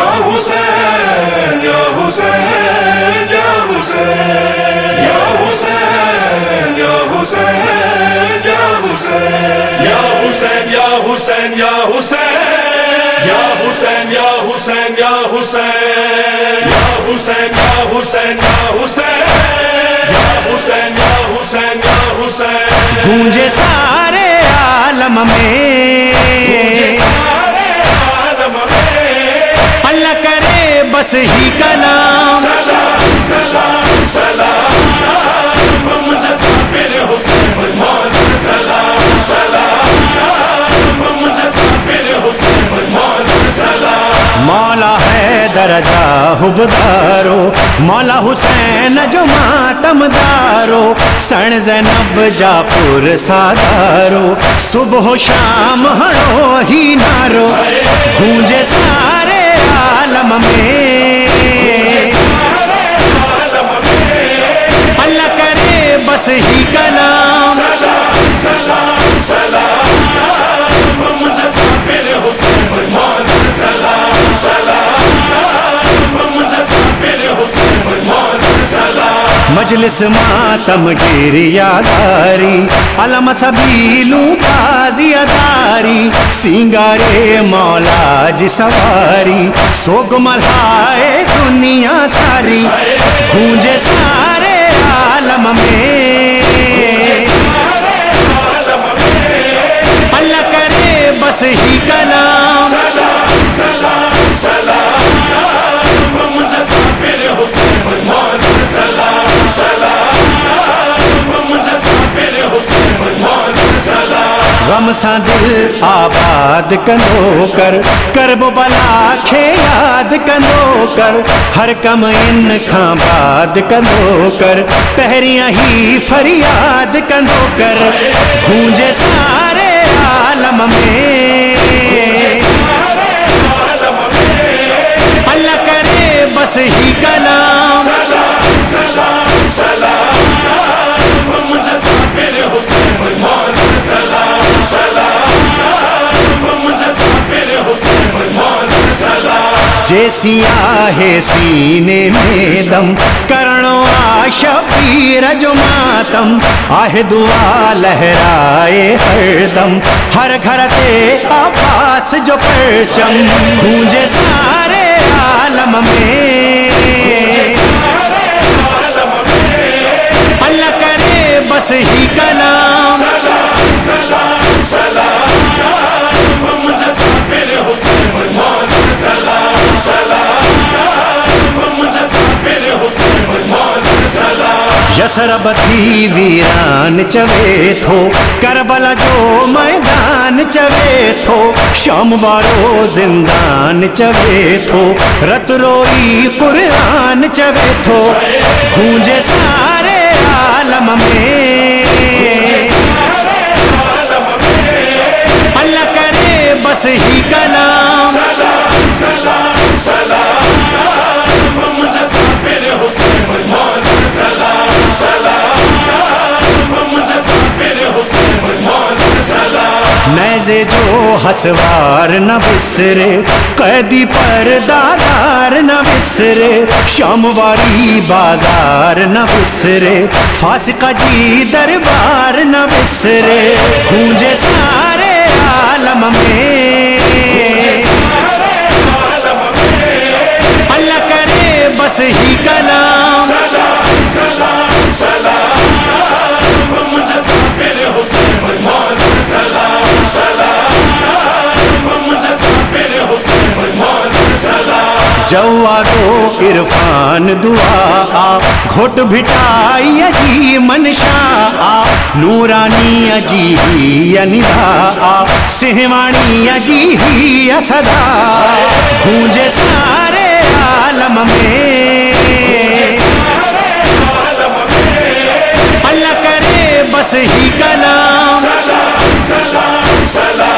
یا حسین یا حسین یا حسین یا حسین یا حسین یا حسین یا حسین یا حسین یا حسین یا حسین یا حسین یا حسین یا حسین یا حسین یا حسین یا حسین یا حسین یا حسین گونجے سارے عالم میں۔ درجہ حبدارو، مولا حسین جو ماتم دارو، سن زینب جا پور سادارو، صبح و شام ہڑو ہی نارو، گونجے سارے عالم میں۔ مجلس ماتم گریا داری علم سبیلوں تازی اداری، سنگارے مولا جی سواری، سوگ ملائے دنیا ساری، گونجے سارے عالم میں۔ اللہ کرے بس ہی کلام۔ سلام سا دل آباد کنو کر کرب بلا کھے یاد کنو کر ہر کم ان کھاں باد کنو کر پہریاں ہی فریاد کنو کر گونجے سلام جیسی آہے سینے میں دم کرنو آشا پیر جو ماتم آہ دعا لہرائے ہر دم ہر گھر تے آپاس جو پرچم گونجے سارے یسرب تھی ویران چوے تھو کربلا جو میدان چوے تھو شام وارو زندان چوے تھو رت روئی قرآن چوے تھو گونجے سارے عالم میں نیز جو ہسوار نہ بسرے، قیدی پر دادار نہ بسرے، شام واری بازار نہ بسرے، فاسقہ جی دربار نہ بسرے، گونجے سارے عالم میں۔ سلام جوادو عرفان دعا گھٹ بھٹائی جی منشا نورانی جی ہی اندا سہوانی جی ہی صدا گونجے سارے عالم میں اللہ کرے بس ہی کلام سلام سلام سلام